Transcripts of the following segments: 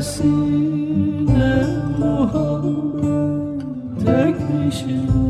ötesinde Muhammed tek bir şey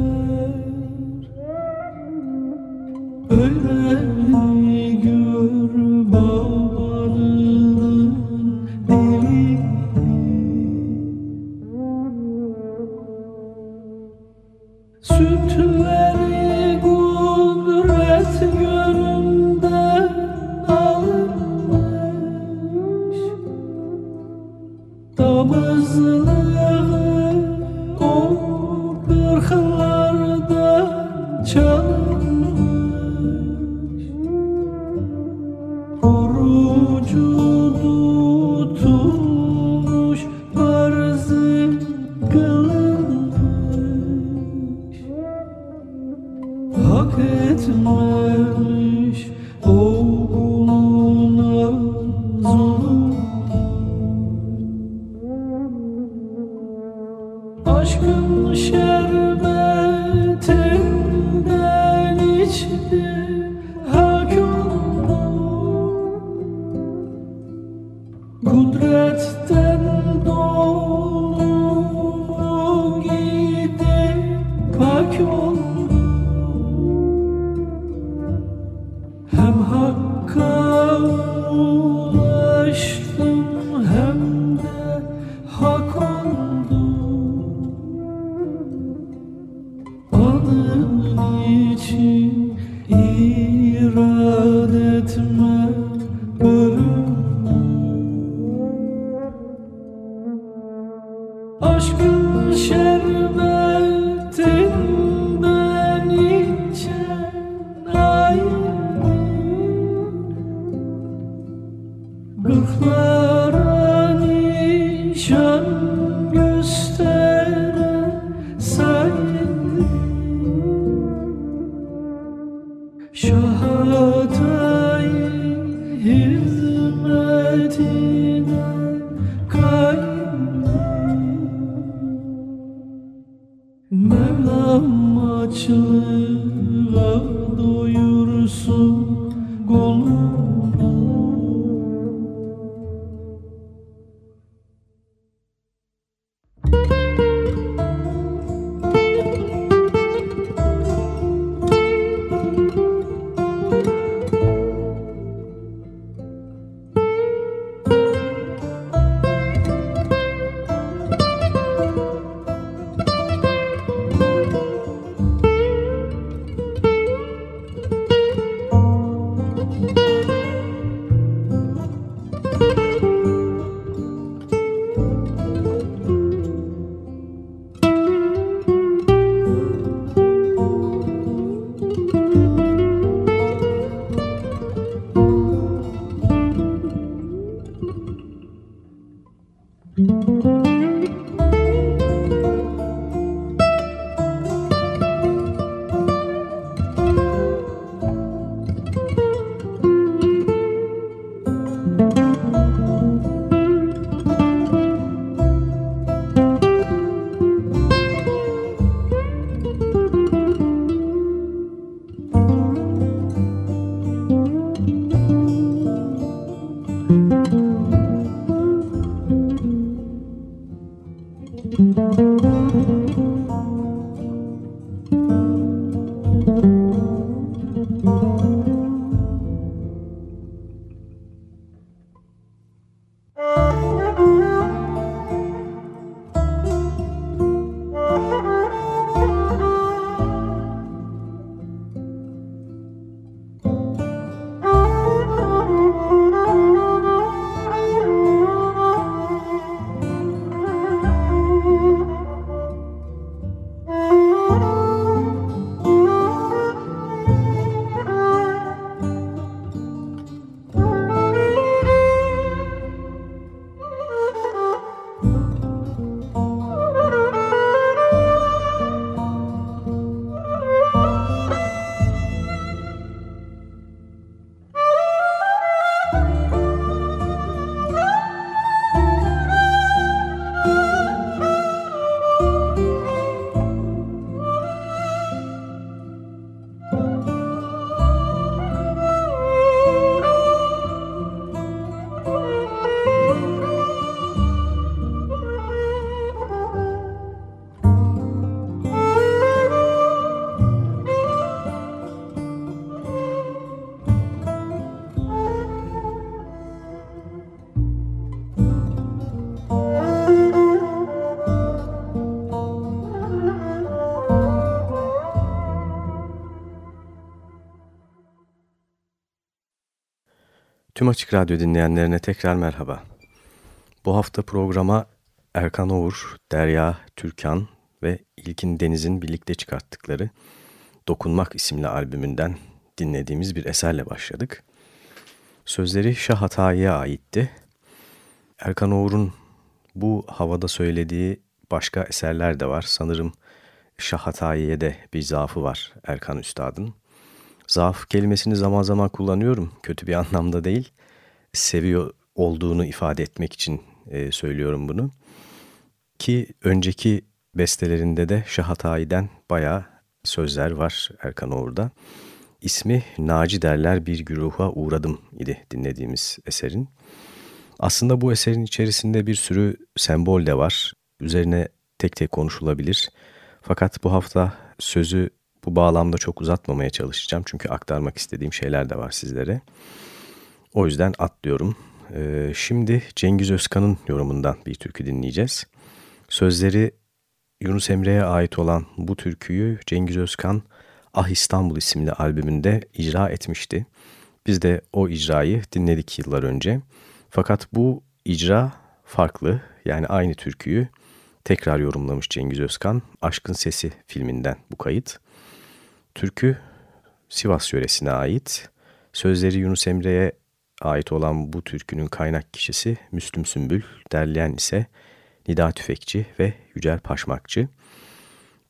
Tüm Açık Radyo dinleyenlerine tekrar merhaba. Bu hafta programa Erkan Oğur, Derya Türkan ve İlkin Deniz'in birlikte çıkarttıkları Dokunmak isimli albümünden dinlediğimiz bir eserle başladık. Sözleri Şah Hatayi'ye aitti. Erkan Oğur'un bu havada söylediği başka eserler de var. Sanırım Şah Hatayi'ye de bir zaafı var Erkan Üstad'ın. Zaaf kelimesini zaman zaman kullanıyorum. Kötü bir anlamda değil. Seviyor olduğunu ifade etmek için e, söylüyorum bunu. Ki önceki bestelerinde de Şahatay'den bayağı sözler var Erkan Oğur'da. İsmi Naci derler bir güruha uğradım idi dinlediğimiz eserin. Aslında bu eserin içerisinde bir sürü sembol de var. Üzerine tek tek konuşulabilir. Fakat bu hafta sözü bu bağlamda çok uzatmamaya çalışacağım. Çünkü aktarmak istediğim şeyler de var sizlere. O yüzden atlıyorum. Ee, şimdi Cengiz Özkan'ın yorumundan bir türkü dinleyeceğiz. Sözleri Yunus Emre'ye ait olan bu türküyü Cengiz Özkan Ah İstanbul isimli albümünde icra etmişti. Biz de o icrayı dinledik yıllar önce. Fakat bu icra farklı yani aynı türküyü tekrar yorumlamış Cengiz Özkan. Aşkın Sesi filminden bu kayıt. Türkü Sivas yöresine ait. Sözleri Yunus Emre'ye ait olan bu türkünün kaynak kişisi Müslüm Sümbül, derleyen ise Nida Tüfekçi ve Yücel Paşmakçı.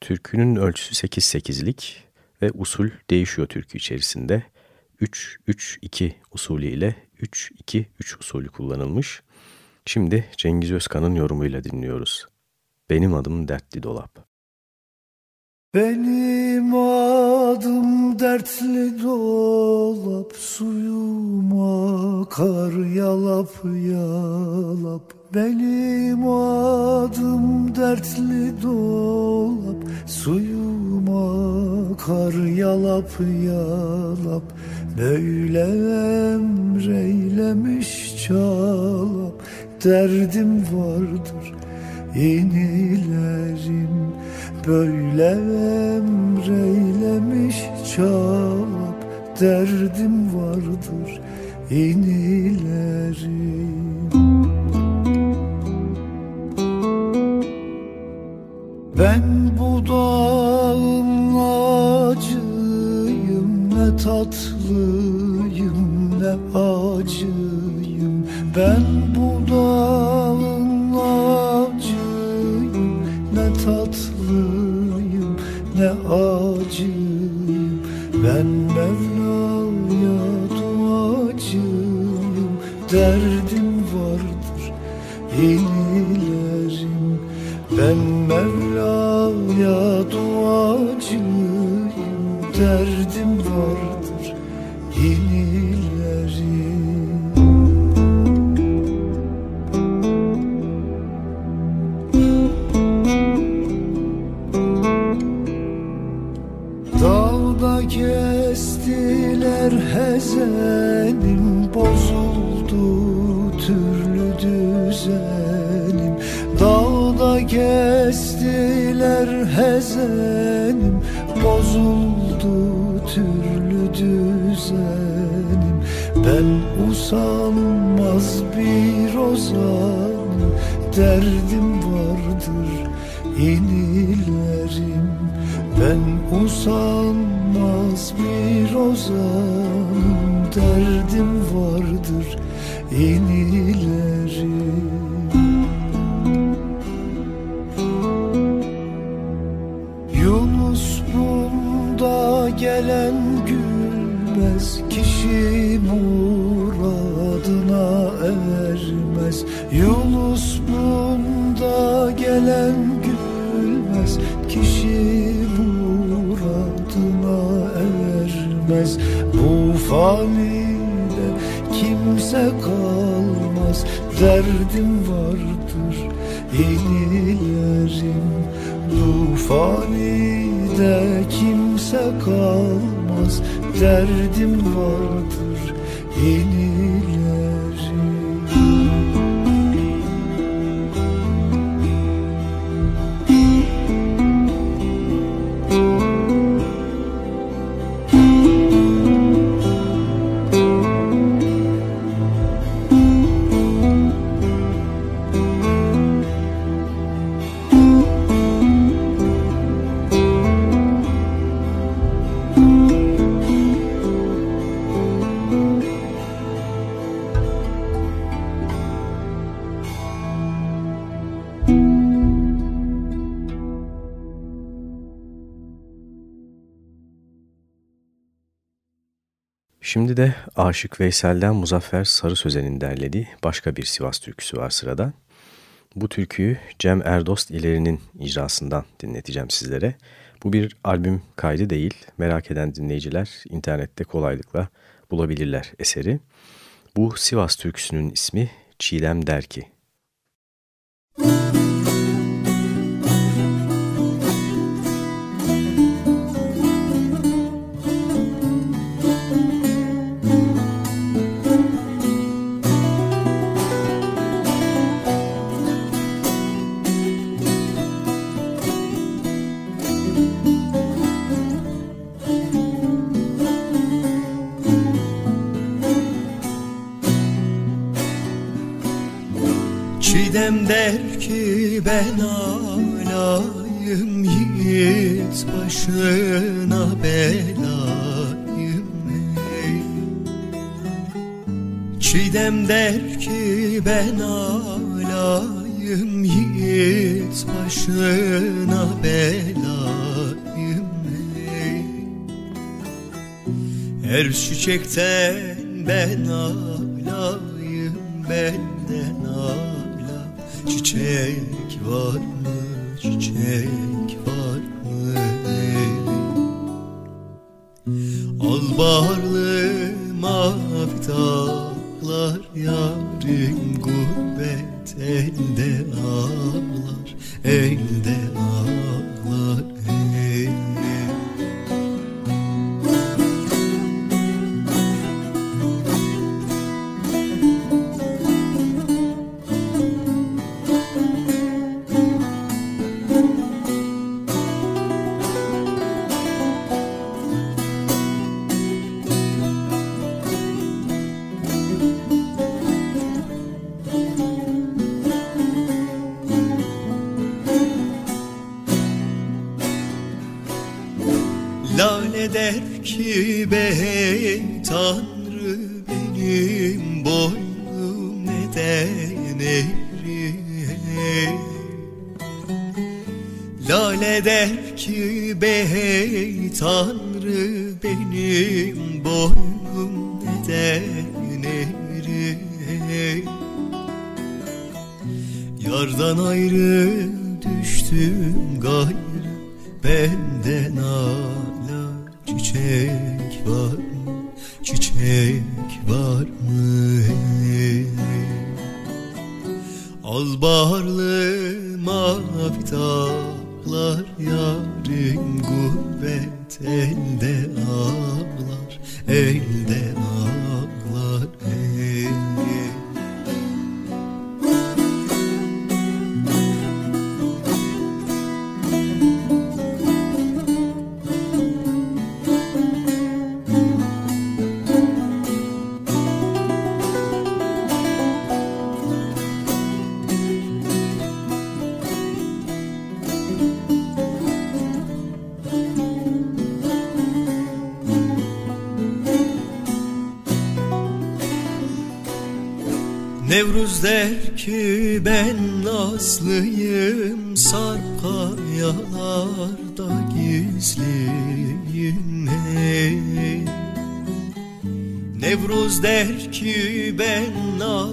Türkünün ölçüsü 8-8'lik ve usul değişiyor türkü içerisinde. 3-3-2 usulü ile 3-2-3 usulü kullanılmış. Şimdi Cengiz Özkan'ın yorumuyla dinliyoruz. Benim adım Dertli Dolap. Benim adım dertli dolap Suyum akar yalap yalap. Benim adım dertli dolap Suyum akar yalap yalap. Böyle emreylemiş çalap Derdim vardır inilerim Böyle emreylemiş çalap Derdim vardır inilerim Ben bu dağın acıyım Ne tatlıyım ne acıyım. Ben bu dağın acıyım Ne tatlıyım ne acıyım? Ben Mevla'ya duacıyım. Derdim vardır inilerim Ben Mevla'ya duacıyım. Derdim vardır hezenim Bozuldu türlü düzenim. Dağda kestiler hezenim Bozuldu türlü düzenim. Ben usanmaz bir ozanım Derdim vardır inilerim Ben usanmaz bir ozanım Derdim Derdim vardır inilerim Bu fanide kimse kalmaz. Derdim vardır Şimdi de Aşık Veysel'den Muzaffer Sarı Sözen'in derlediği başka bir Sivas türküsü var sırada. Bu türküyü Cem Erdost İleri'nin icrasından dinleteceğim sizlere. Bu bir albüm kaydı değil. Merak eden dinleyiciler internette kolaylıkla bulabilirler eseri. Bu Sivas türküsünün ismi Çiğdem Der ki. Ben alayım yiğit başına belayım ey. Çiğdem der ki ben alayım yiğit başına belayım ey. Her çiçekten ben alayım benden alayım. Çiçek var mı, çiçek var mı? Al baharlı Nevruz der ki ben Nazlıyım Sarp kayalarda gizliyim hey. Nevruz der ki ben Nazlıyım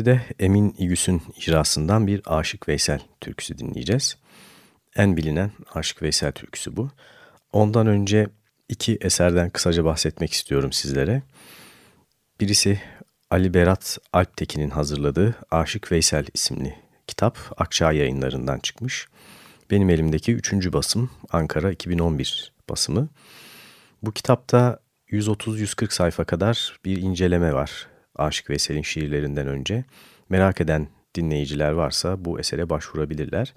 Şimdi de Emin İgüs'ün icrasından bir Aşık Veysel türküsü dinleyeceğiz. En bilinen Aşık Veysel türküsü bu. Ondan önce iki eserden kısaca bahsetmek istiyorum sizlere. Birisi Ali Berat Alptekin'in hazırladığı Aşık Veysel isimli kitap Akçağ yayınlarından çıkmış. Benim elimdeki üçüncü basım Ankara 2011 basımı. Bu kitapta 130-140 sayfa kadar bir inceleme var Aşık Veysel'in şiirlerinden önce. Merak eden dinleyiciler varsa bu esere başvurabilirler.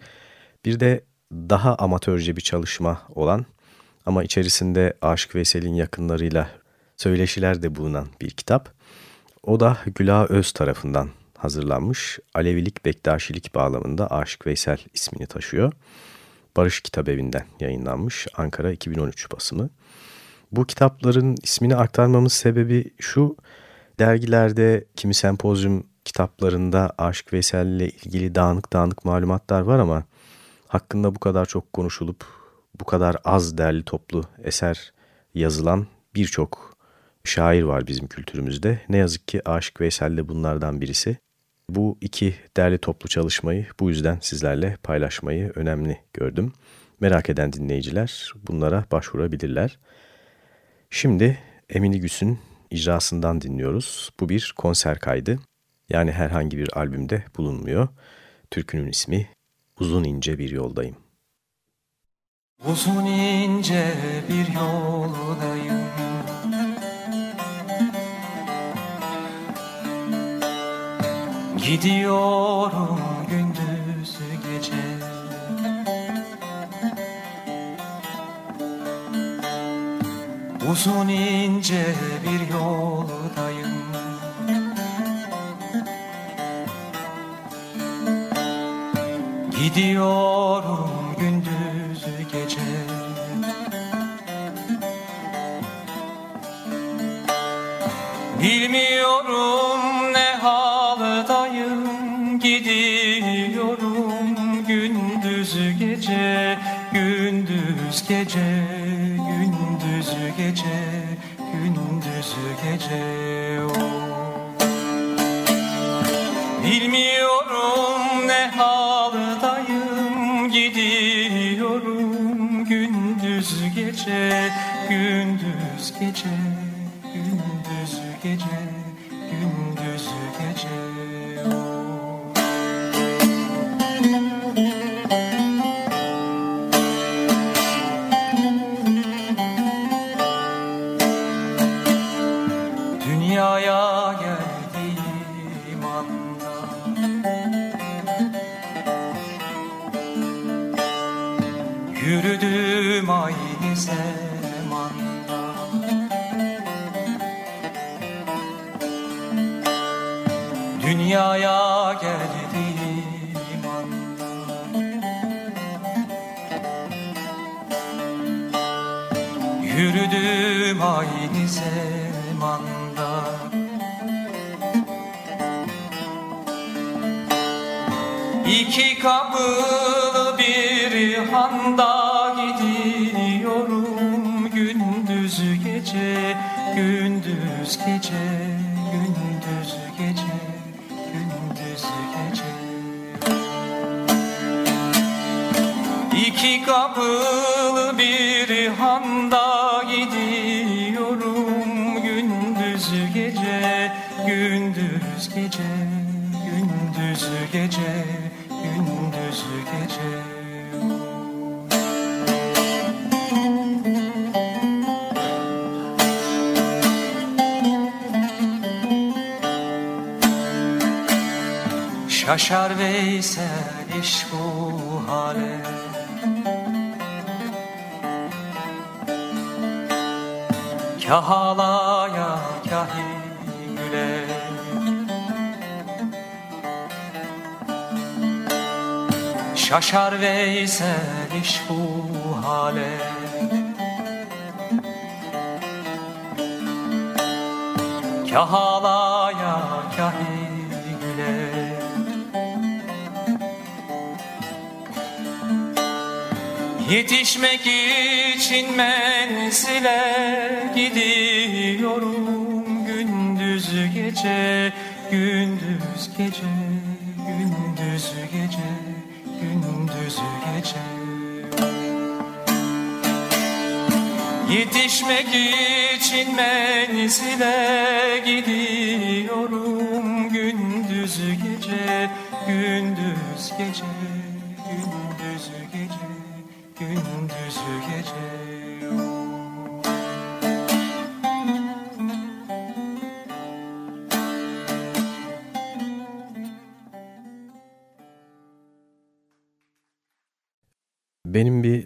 Bir de daha amatörce bir çalışma olan ama içerisinde Aşık Veysel'in yakınlarıyla söyleşiler de bulunan bir kitap. O da Güla Öz tarafından hazırlanmış. Alevilik Bektaşilik bağlamında Aşık Veysel ismini taşıyor. Barış Kitabevi'nden yayınlanmış Ankara 2013 basımı. Bu kitapların ismini aktarmamız sebebi şu, dergilerde kimi sempozyum kitaplarında Aşık Veysel ile ilgili dağınık dağınık malumatlar var ama hakkında bu kadar çok konuşulup bu kadar az derli toplu eser yazılan birçok şair var bizim kültürümüzde. Ne yazık ki Aşık Veysel de bunlardan birisi. Bu iki derli toplu çalışmayı bu yüzden sizlerle paylaşmayı önemli gördüm. Merak eden dinleyiciler bunlara başvurabilirler. Şimdi Emine Güs'ün icrasından dinliyoruz. Bu bir konser kaydı. Yani herhangi bir albümde bulunmuyor. Türkünün ismi Uzun İnce Bir Yoldayım. Uzun ince bir yoldayım Gidiyorum Uzun ince bir yoldayım. Gidiyorum gündüz gece. Bilmiyorum ne haldayım. Gidiyorum gündüz gece Gündüz gece Gündüz bir handa gidiyorum Gündüz gece, gündüz gece, gündüz gece, gündüz gece. Şaşar Veysel Kah ağlaya kahi güle. Şaşar Veysel iş bu hale. Kah ağlaya kahi güle. Yetişmek için menzile gidiyorum gündüz gece Gündüz gece, gündüz gece, gündüz gece. Yetişmek için menzile gidiyorum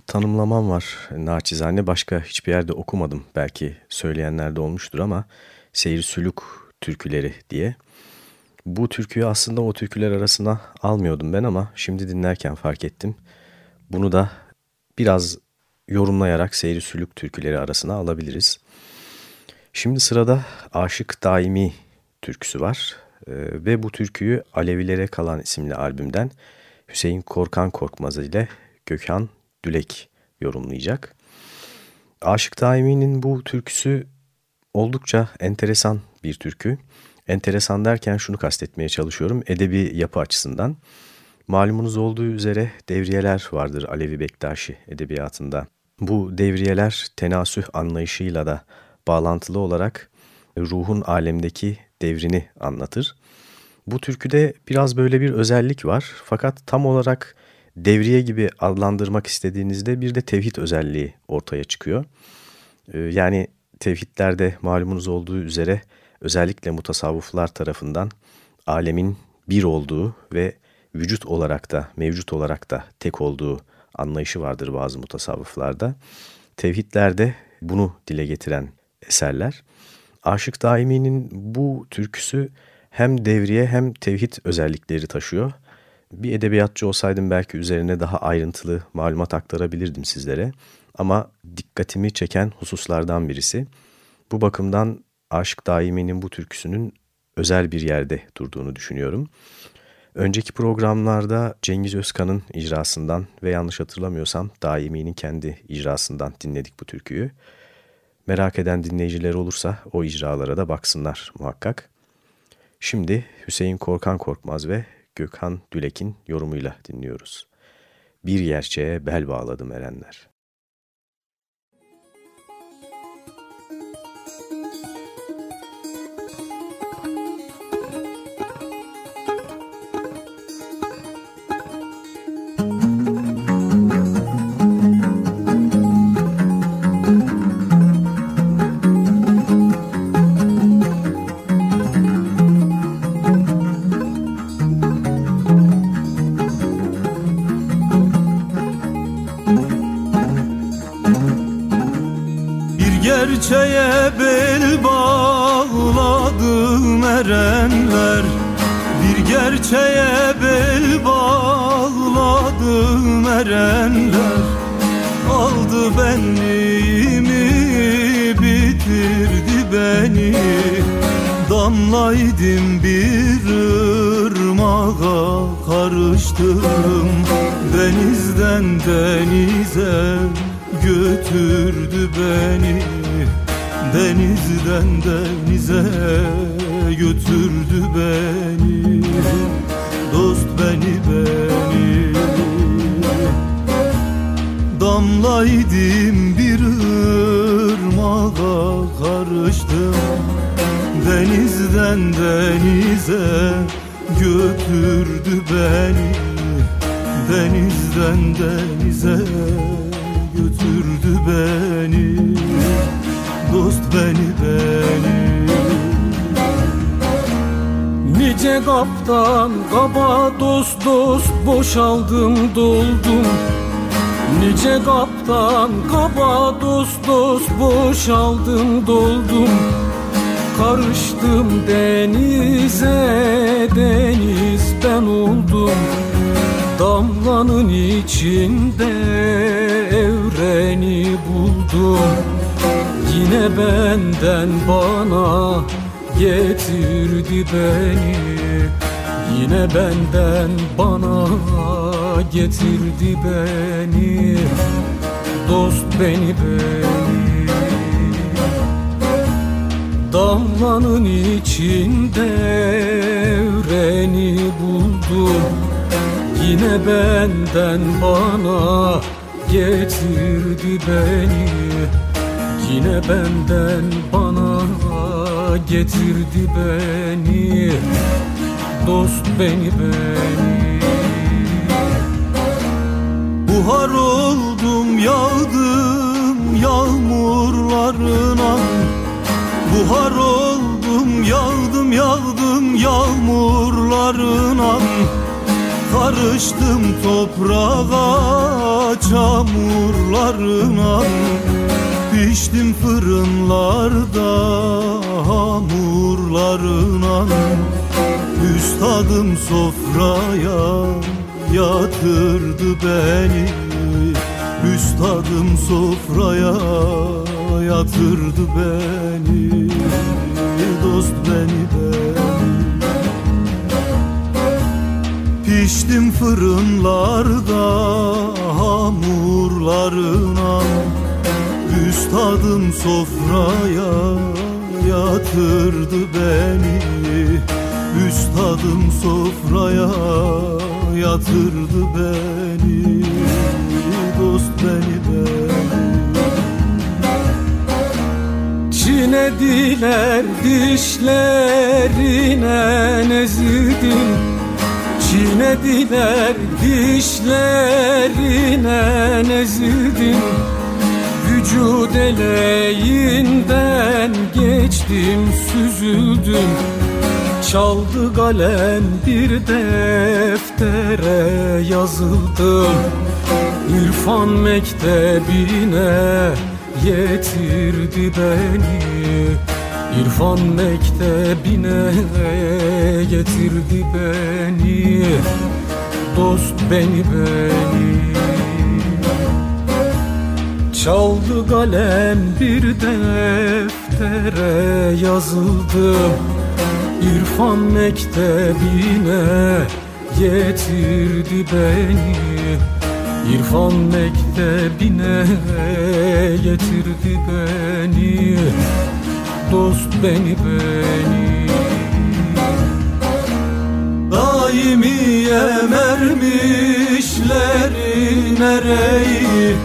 tanımlamam var naçizane. Başka hiçbir yerde okumadım. Belki söyleyenler de olmuştur ama seyir sülük türküleri diye. Bu türküyü aslında o türküler arasına almıyordum ben ama şimdi dinlerken fark ettim. Bunu da biraz yorumlayarak seyri sülük türküleri arasına alabiliriz. Şimdi sırada Aşık Daimi türküsü var ee, ve bu türküyü Alevilere Kalan isimli albümden Hüseyin Korkan Korkmaz ile Gökhan Dülek yorumlayacak. Aşık Daimi'nin bu türküsü oldukça enteresan bir türkü. Enteresan derken şunu kastetmeye çalışıyorum edebi yapı açısından. Malumunuz olduğu üzere devriyeler vardır Alevi Bektaşi edebiyatında. Bu devriyeler tenasüh anlayışıyla da bağlantılı olarak ruhun alemdeki devrini anlatır. Bu türküde biraz böyle bir özellik var fakat tam olarak devriye gibi adlandırmak istediğinizde bir de tevhid özelliği ortaya çıkıyor. Ee, yani tevhidlerde malumunuz olduğu üzere özellikle mutasavvıflar tarafından alemin bir olduğu ve vücut olarak da mevcut olarak da tek olduğu anlayışı vardır bazı mutasavvıflarda. Tevhidlerde bunu dile getiren eserler. Aşık Daimi'nin bu türküsü hem devriye hem tevhid özellikleri taşıyor. Bir edebiyatçı olsaydım belki üzerine daha ayrıntılı malumat aktarabilirdim sizlere. Ama dikkatimi çeken hususlardan birisi. Bu bakımdan Aşk Daimi'nin bu türküsünün özel bir yerde durduğunu düşünüyorum. Önceki programlarda Cengiz Özkan'ın icrasından ve yanlış hatırlamıyorsam Daimi'nin kendi icrasından dinledik bu türküyü. Merak eden dinleyiciler olursa o icralara da baksınlar muhakkak. Şimdi Hüseyin Korkan Korkmaz ve Gökhan Dülek'in yorumuyla dinliyoruz. Bir gerçeğe bel bağladım erenler. Gerçeğe bel bağladım erenler Aldı benliğimi bitirdi beni. Damlaydım bir ırmağa karıştım. Denizden denize götürdü beni. Denizden denize götürdü beni Damlaydım bir ırmağa karıştım. Denizden denize götürdü beni. Denizden denize götürdü beni. Dost beni beni. Nice kaptan kaba dost dost boşaldım doldum. Nice kaptan kaba dost dost boşaldım doldum. Karıştım denize deniz ben oldum. Damlanın içinde evreni buldum. Yine benden bana getirdi beni. Yine benden bana getirdi beni Dost beni beni Damlanın içinde evreni buldum. Yine benden bana getirdi beni. Yine benden bana getirdi beni. Dost beni beni Buhar oldum yağdım yağmurlarına. Buhar oldum yağdım yağdım yağmurlarına. Karıştım toprağa çamurlarına. Piştim fırınlarda hamurlarına. Üstadım sofraya yatırdı beni Üstadım sofraya yatırdı beni. Dost beni beni Piştim fırınlarda hamurlarına. Üstadım sofraya yatırdı beni. Üstadım sofraya yatırdı beni Çinediler dişlerine ezildim Çinediler dişlerine ezildim Vücud eleğinden geçtim süzüldüm. Çaldı kalem bir deftere yazıldım. İrfan mektebine getirdi beni İrfan mektebine getirdi beni. Dost beni beni. Çaldı kalem bir deftere yazıldım İrfan mektebine getirdi beni İrfan mektebine getirdi beni. Dost beni beni. Daimiye mermişleri nereyi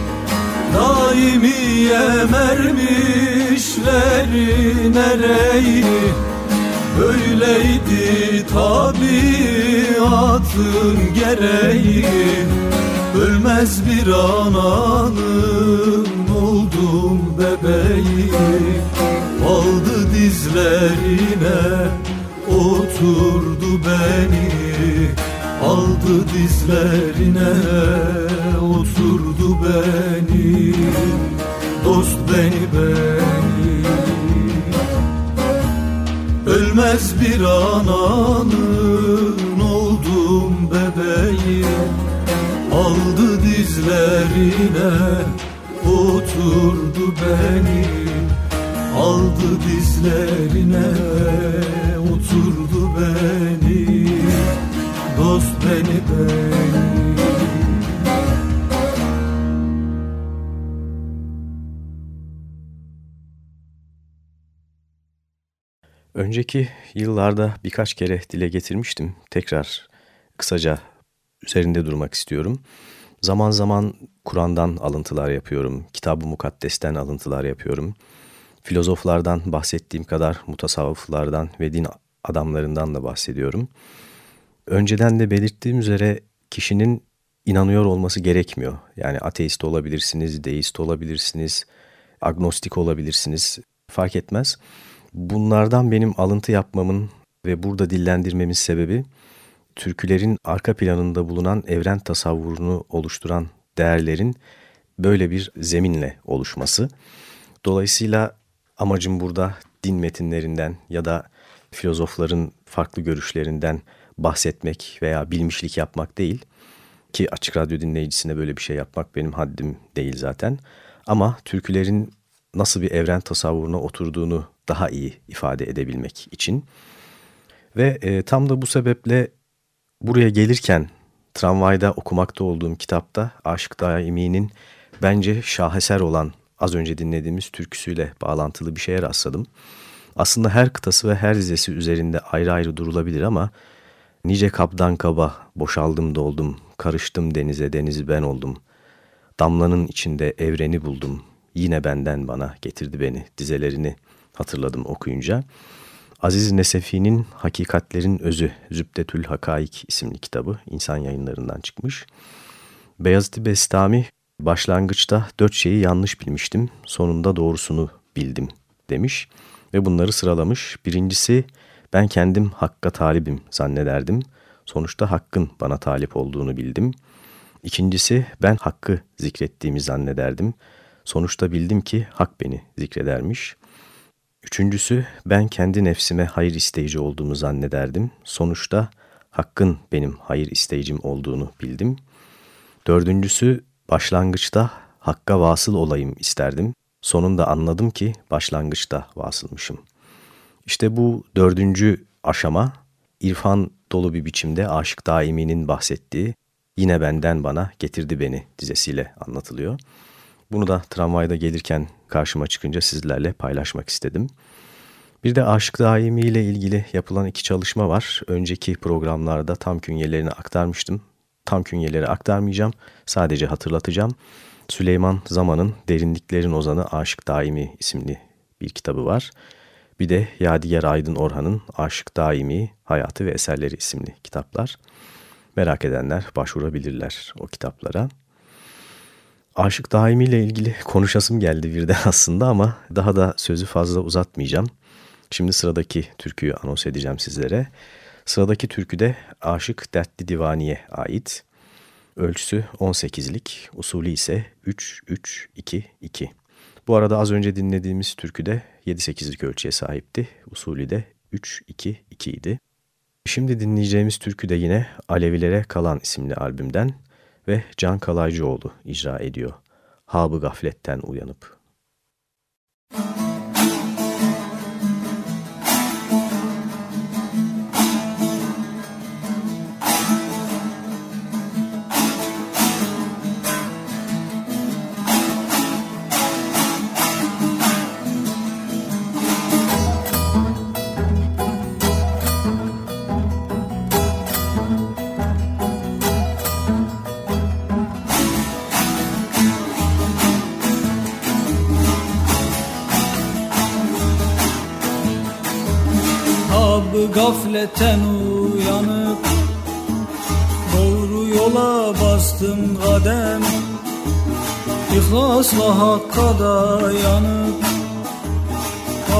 Daimiye mermişleri nereyi Böyleydi tabiatın gereği Ölmez bir ananın oldum bebeği. Aldı dizlerine oturdu beni. Aldı dizlerine oturdu beni. Dost beni beni. Ölmez bir ananın oldum bebeği Aldı dizlerine oturdu beni. Aldı dizlerine oturdu beni. Dost beni beni. Önceki yıllarda birkaç kere dile getirmiştim. Tekrar kısaca üzerinde durmak istiyorum. Zaman zaman Kur'an'dan alıntılar yapıyorum, Kitab-ı Mukaddes'ten alıntılar yapıyorum. Filozoflardan bahsettiğim kadar mutasavvıflardan ve din adamlarından da bahsediyorum. Önceden de belirttiğim üzere kişinin inanıyor olması gerekmiyor. Yani ateist olabilirsiniz, deist olabilirsiniz, agnostik olabilirsiniz fark etmez. Bunlardan benim alıntı yapmamın ve burada dillendirmemin sebebi türkülerin arka planında bulunan evren tasavvurunu oluşturan değerlerin böyle bir zeminle oluşması. Dolayısıyla amacım burada din metinlerinden ya da filozofların farklı görüşlerinden bahsetmek veya bilmişlik yapmak değil ki açık radyo dinleyicisine böyle bir şey yapmak benim haddim değil zaten. Ama türkülerin nasıl bir evren tasavvuruna oturduğunu daha iyi ifade edebilmek için. Ve e, tam da bu sebeple buraya gelirken tramvayda okumakta olduğum kitapta Aşık Daimi'nin bence şaheser olan az önce dinlediğimiz türküsüyle bağlantılı bir şeye rastladım. Aslında her kıtası ve her dizesi üzerinde ayrı ayrı durulabilir ama nice kapdan kaba boşaldım doldum, karıştım denize denizi ben oldum. Damlanın içinde evreni buldum, yine benden bana getirdi beni dizelerini hatırladım okuyunca. Aziz Nesefi'nin Hakikatlerin Özü Zübdetül Hakaik isimli kitabı insan yayınlarından çıkmış. Beyazıt Bestami başlangıçta dört şeyi yanlış bilmiştim, sonunda doğrusunu bildim demiş ve bunları sıralamış. Birincisi ben kendim hakka talibim zannederdim. Sonuçta hakkın bana talip olduğunu bildim. İkincisi ben hakkı zikrettiğimi zannederdim. Sonuçta bildim ki hak beni zikredermiş. Üçüncüsü ben kendi nefsime hayır isteyici olduğumu zannederdim. Sonuçta hakkın benim hayır isteyicim olduğunu bildim. Dördüncüsü başlangıçta hakka vasıl olayım isterdim. Sonunda anladım ki başlangıçta vasılmışım. İşte bu dördüncü aşama irfan dolu bir biçimde Aşık Daimi'nin bahsettiği Yine Benden Bana Getirdi Beni dizesiyle anlatılıyor. Bunu da tramvayda gelirken karşıma çıkınca sizlerle paylaşmak istedim. Bir de Aşık Daimi ile ilgili yapılan iki çalışma var. Önceki programlarda tam künyelerini aktarmıştım. Tam künyeleri aktarmayacağım, sadece hatırlatacağım. Süleyman Zaman'ın Derinliklerin Ozanı Aşık Daimi isimli bir kitabı var. Bir de Yadigar Aydın Orhan'ın Aşık Daimi Hayatı ve Eserleri isimli kitaplar. Merak edenler başvurabilirler o kitaplara. Aşık Daimi ile ilgili konuşasım geldi birden aslında ama daha da sözü fazla uzatmayacağım. Şimdi sıradaki türküyü anons edeceğim sizlere. Sıradaki türkü de Aşık Dertli Divani'ye ait. Ölçüsü 18'lik, usulü ise 3-3-2-2. Bu arada az önce dinlediğimiz türkü de 7-8'lik ölçüye sahipti. Usulü de 3-2-2 idi. Şimdi dinleyeceğimiz türkü de yine Alevilere Kalan isimli albümden ve Can Kalaycıoğlu icra ediyor. Habı gafletten uyanıp. Müzik gafletten uyanıp Doğru yola bastım kadem. İhlasla hakka dayanıp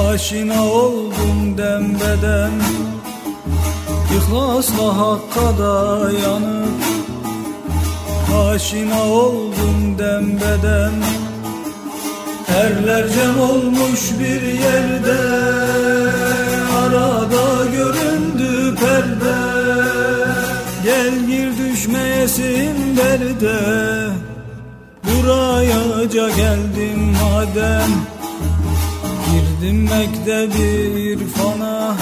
Aşina oldum dembeden İhlasla hakka dayanıp Aşina oldum dembeden Erler cem olmuş bir yerde Arada düşmeyesin derde. Buraya geldim madem. Girdim mektebi irfana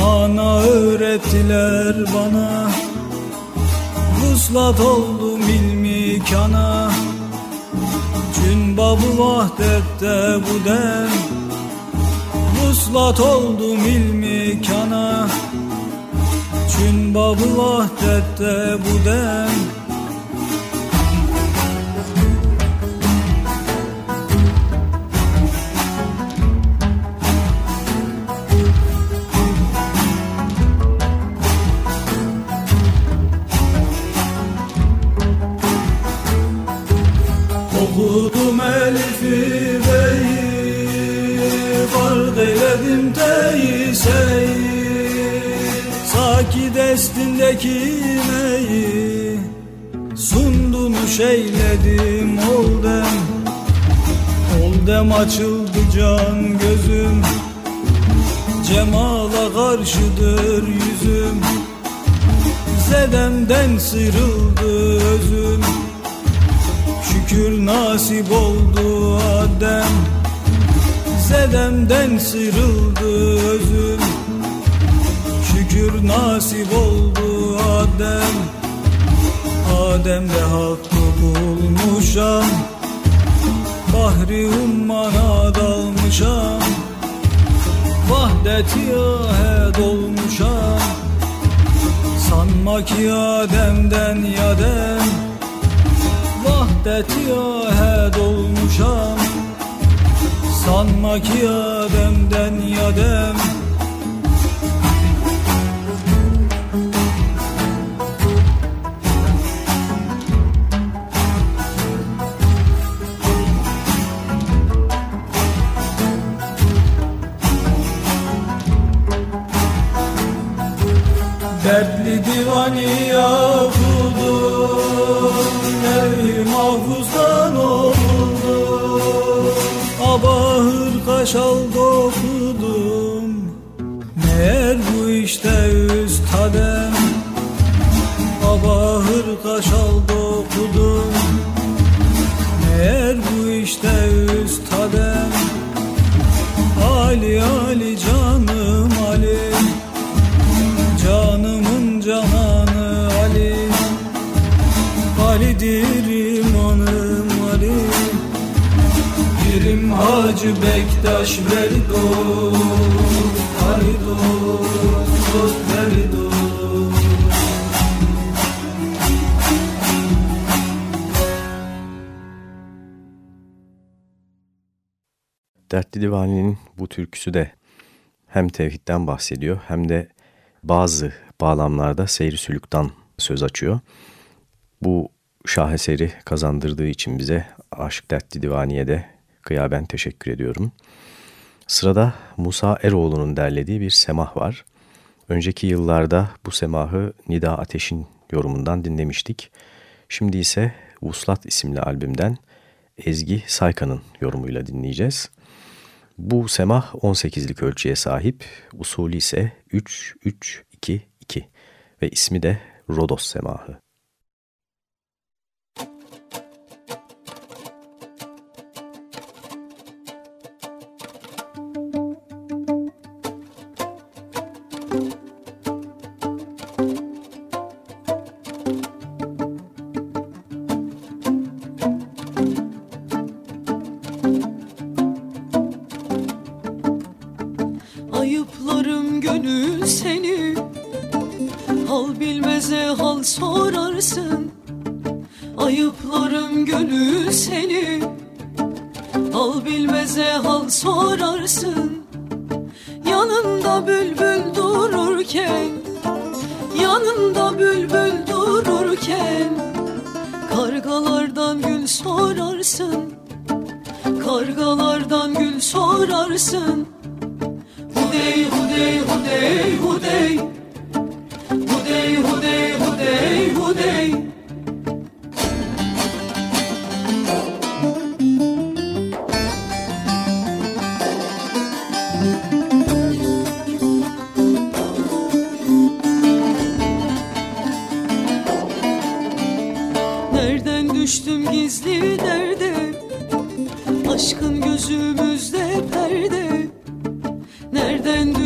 Mana öğrettiler bana. Vuslat oldum ilmi kana. Çün babı vahdette bu dem. Vuslat oldum ilmi kana Çün babı vahdette bu dem destindeki meyi Sundum şeyledim oldem Oldem açıldı can gözüm Cemala karşıdır yüzüm. Zedemden sıyrıldı özüm Şükür nasip oldu Adem. Zedemden sıyrıldı özüm şükür nasip oldu Adem. Adem'de hakkı bulmuşam. Bahri ummana dalmışam. Vahdeti ahed olmuşam Sanma ki Adem'den yadem. Vahdeti ahed olmuşam Sanma ki Adem'den yadem Divani okudum Nevi mahfuzdan okudum Abahır kaşal dokudum Meğer bu işte üstadem Abahır kaşal dokudum Dost, dost veri dost Dertli Divani'nin bu türküsü de hem tevhidden bahsediyor hem de bazı bağlamlarda seyri sülükten söz açıyor. Bu şaheseri kazandırdığı için bize Aşık Dertli Divani'ye kıyaben teşekkür ediyorum. Sırada Musa Eroğlu'nun derlediği bir semah var. Önceki yıllarda bu semahı Nida Ateş'in yorumundan dinlemiştik. Şimdi ise Vuslat isimli albümden Ezgi Saykan'ın yorumuyla dinleyeceğiz. Bu semah 18'lik ölçüye sahip, usulü ise 3-3-2-2 ve ismi de Rodos semahı.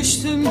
Düştüm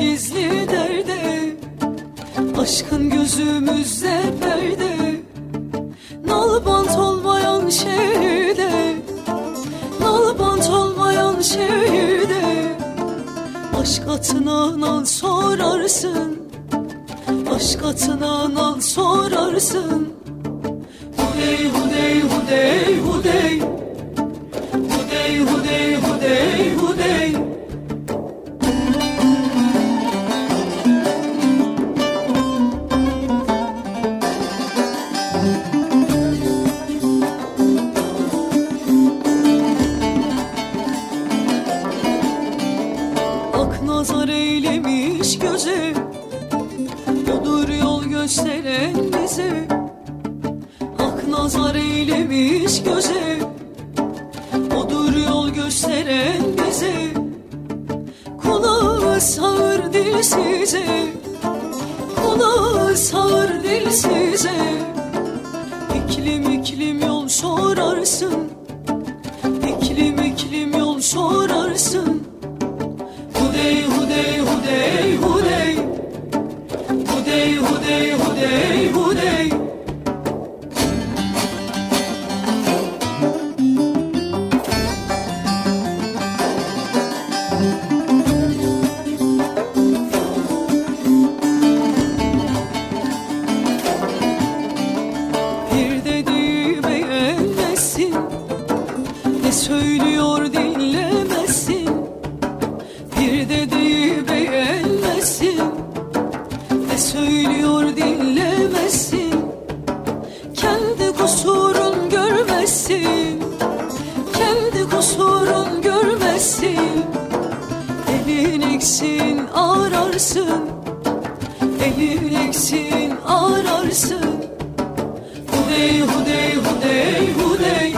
Elin eksin ararsın. Elin eksin ararsın. Hudey hudey hudey hudey.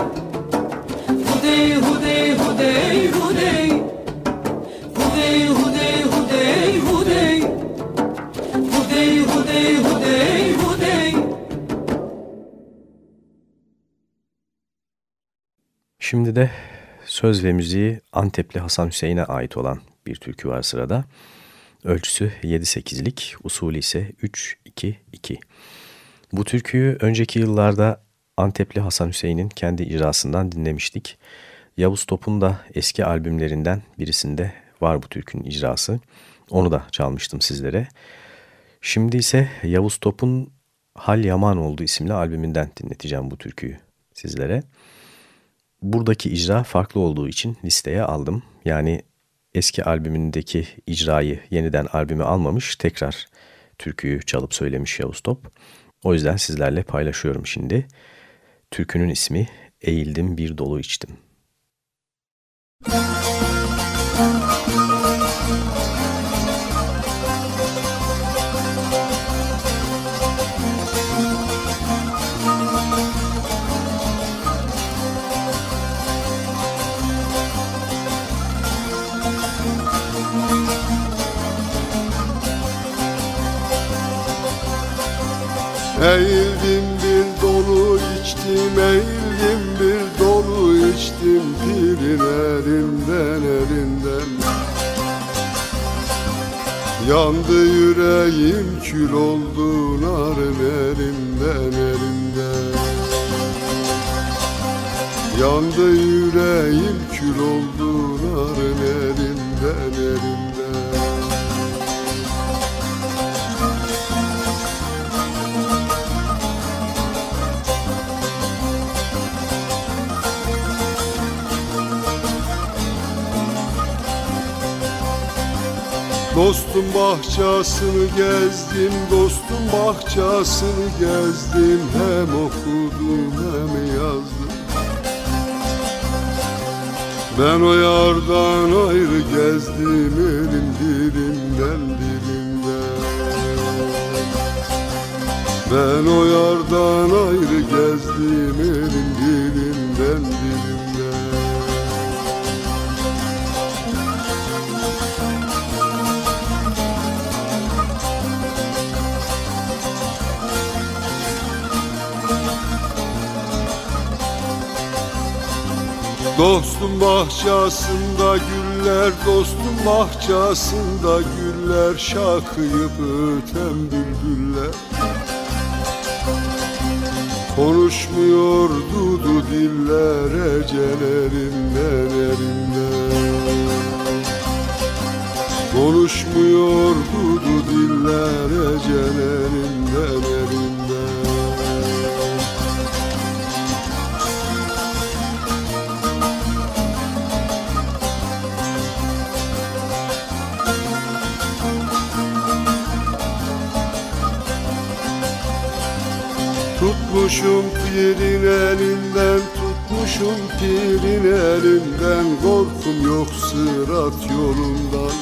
Hudey hudey hudey hudey. Hudey hudey hudey hudey. Hudey hudey hudey hudey. Şimdi de söz ve müziği Antepli Hasan Hüseyin'e ait olan bir türkü var sırada. Ölçüsü 7-8'lik, usulü ise 3-2-2. Bu türküyü önceki yıllarda Antepli Hasan Hüseyin'in kendi icrasından dinlemiştik. Yavuz Top'un da eski albümlerinden birisinde var bu türkünün icrası. Onu da çalmıştım sizlere. Şimdi ise Yavuz Top'un Hal Yaman oldu isimli albümünden dinleteceğim bu türküyü sizlere. Buradaki icra farklı olduğu için listeye aldım. Yani eski albümündeki icrayı yeniden albüme almamış, tekrar türküyü çalıp söylemiş Yavuz Top. O yüzden sizlerle paylaşıyorum şimdi. Türkünün ismi Eğildim Bir Dolu İçtim. Müzik Eğildim bir dolu içtim eğildim bir dolu içtim Pirin elinden elinden. Yandı yüreğim kül oldu narın elinden elinden. Yandı yüreğim kül oldu narın elinden elinden Dostum bahçesini gezdim, dostum bahçesini gezdim. Hem okudum hem yazdım. Ben o yardan ayrı gezdim elim dilimden dilimden. Ben o yardan ayrı gezdim elim dilimden Dostum bahçasında güller, dostum bahçasında güller Şakıyıp öten bülbüller. Konuşmuyor dudu diller ecelerinden elimden Konuşmuyor dudu diller ecelerinden sırat yolundan.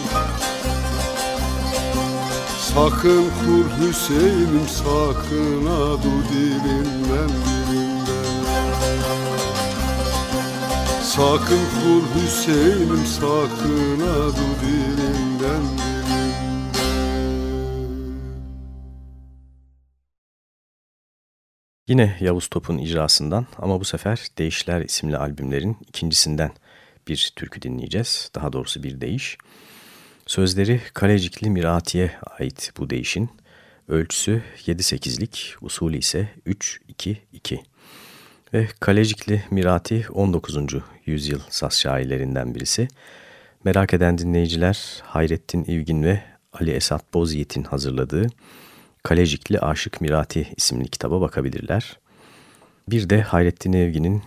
Sakın kur Hüseyin'im sakın adu dilinden dilinden Sakın kur Hüseyin'im sakın dilinden dilinden Yine Yavuz Top'un icrasından ama bu sefer Değişler isimli albümlerin ikincisinden bir türkü dinleyeceğiz. Daha doğrusu bir değiş. Sözleri Kalecikli Mirati'ye ait bu değişin. Ölçüsü 7-8'lik, usulü ise 3-2-2. Ve Kalecikli Mirati 19. yüzyıl saz şairlerinden birisi. Merak eden dinleyiciler Hayrettin İvgin ve Ali Esat Bozyet'in hazırladığı Kalecikli Aşık Mirati isimli kitaba bakabilirler. Bir de Hayrettin Evgin'in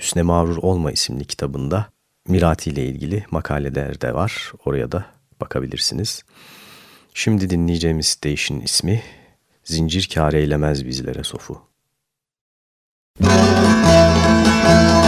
Hüsne Mağrur Olma isimli kitabında Mirati ile ilgili makaleler de var. Oraya da bakabilirsiniz. Şimdi dinleyeceğimiz değişin ismi Zincir Kâr Eylemez Bizlere Sofu. Müzik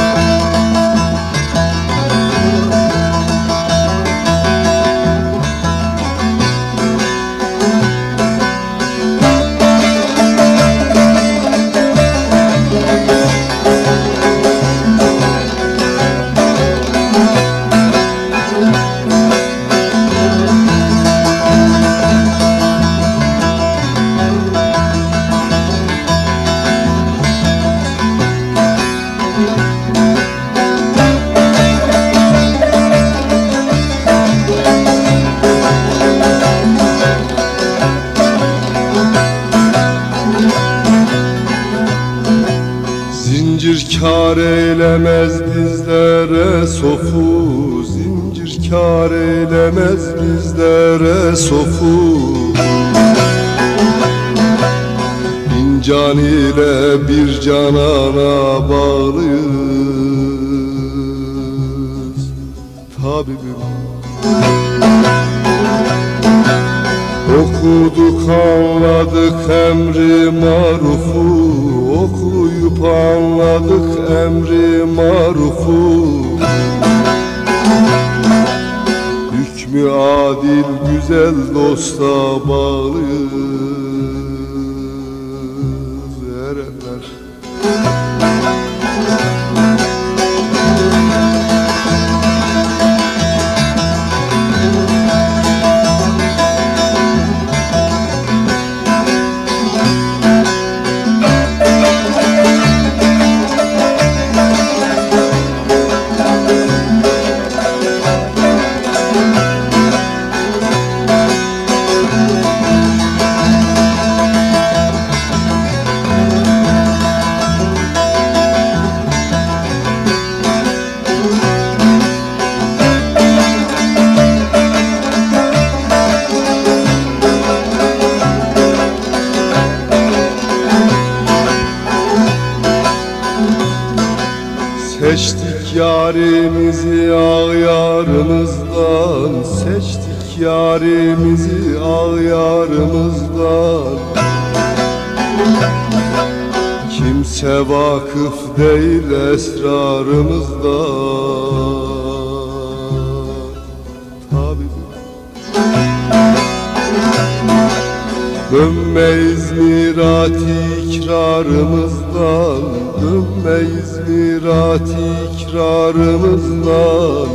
yarimizi ağyarımızdan Seçtik yarimizi ağyarımızdan Kimse vakıf değil esrarımızdan. Dönmeyiz mirat ikrarımızdan Dönmeyiz mirat ikrarımızdan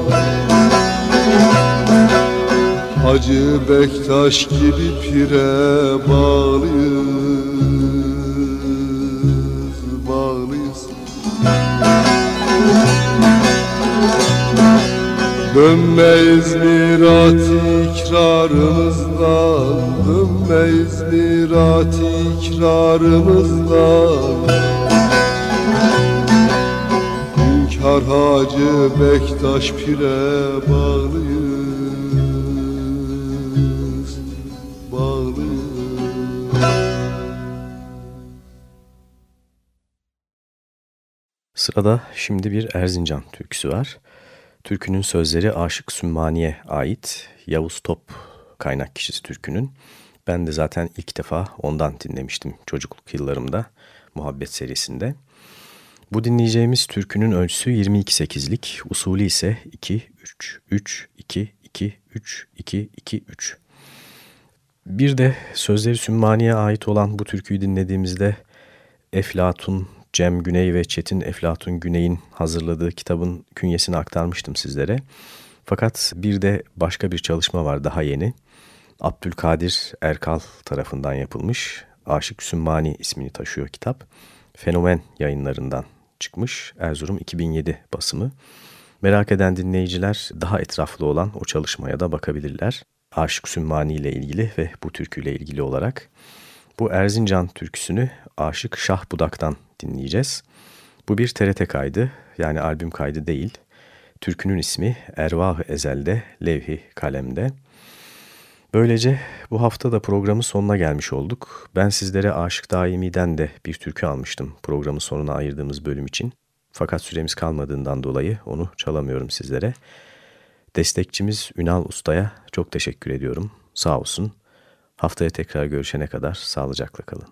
Hacı Bektaş gibi pire bağlıyız Bağlıyız. Dönmeyiz mirat ikrarımızdan Dönmeyiz mirat ikrarımızdan Hacı Bektaş Pire bağlıyız Bağlıyız Sırada şimdi bir Erzincan türküsü var. Türkünün sözleri Aşık Sümmani'ye ait Yavuz Top kaynak kişisi türkünün. Ben de zaten ilk defa ondan dinlemiştim çocukluk yıllarımda Muhabbet serisinde. Bu dinleyeceğimiz türkünün ölçüsü 22-8'lik, usulü ise 2-3-3-2-2-3-2-2-3. Bir de sözleri Sümmani'ye ait olan bu türküyü dinlediğimizde Eflatun Cem Güney ve Çetin Eflatun Güney'in hazırladığı kitabın künyesini aktarmıştım sizlere. Fakat bir de başka bir çalışma var daha yeni. Abdülkadir Erkal tarafından yapılmış. Aşık Sümmani ismini taşıyor kitap. Fenomen yayınlarından çıkmış. Erzurum 2007 basımı. Merak eden dinleyiciler daha etraflı olan o çalışmaya da bakabilirler. Aşık Sümmani ile ilgili ve bu türküyle ilgili olarak. Bu Erzincan türküsünü Aşık Şah Budak'tan dinleyeceğiz. Bu bir TRT kaydı yani albüm kaydı değil. Türkünün ismi Ervah Ezel'de, Levhi Kalem'de. Böylece bu hafta da programın sonuna gelmiş olduk. Ben sizlere Aşık Daimi'den de bir türkü almıştım programın sonuna ayırdığımız bölüm için. Fakat süremiz kalmadığından dolayı onu çalamıyorum sizlere. Destekçimiz Ünal Usta'ya çok teşekkür ediyorum. Sağ olsun. Haftaya tekrar görüşene kadar sağlıcakla kalın.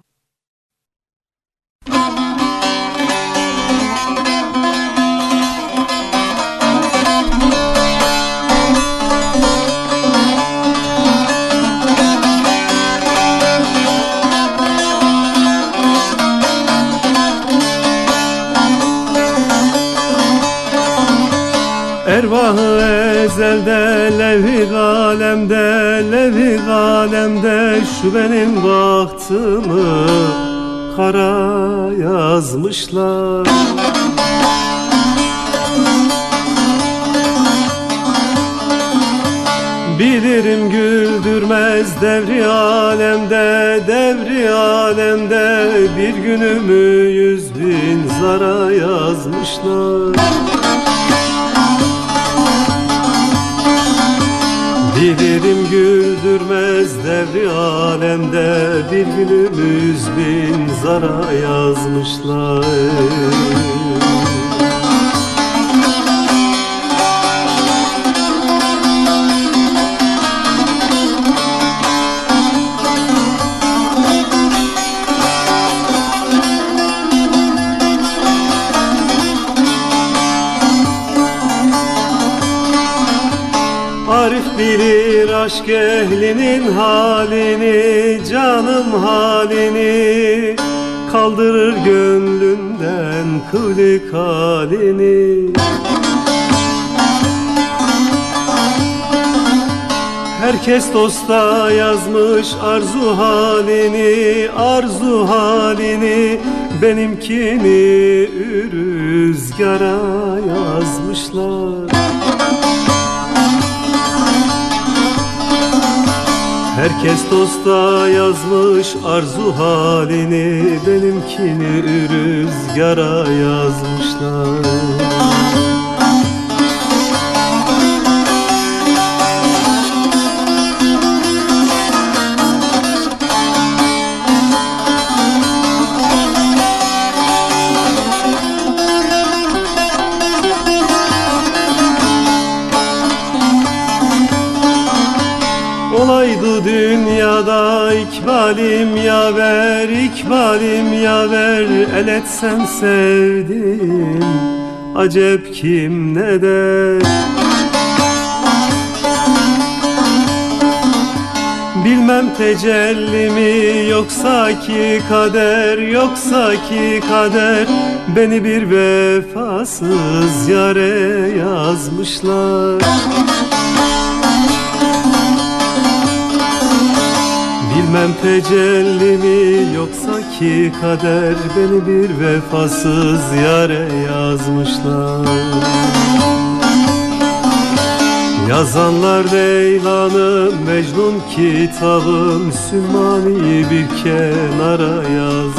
Ervahı ezelde levi alemde levi alemde şu benim bahtımı kara yazmışlar. Bilirim güldürmez devri alemde devri alemde bir günümü yüz bin zara yazmışlar Bilirim güldürmez devri alemde Bir günümüz bin zara yazmışlar aşk ehlinin halini Canım halini Kaldırır gönlünden kıvlik halini. Herkes dosta yazmış arzu halini Arzu halini. Benimkini rüzgara yazmışlar Herkes dosta yazmış arzu halini. Benimkini rüzgara yazmışlar ikbalim yaver, ikbalim yaver El etsem sevdim, acep kim ne der? Bilmem tecelli mi yoksa ki kader Yoksa ki kader Beni bir vefasız yare yazmışlar Bilmem tecelli mi yoksa ki kader Beni bir vefasız yare yazmışlar. Yazanlar Leyla'nın Mecnun kitabım Sümmani'yi bir kenara yazmışlar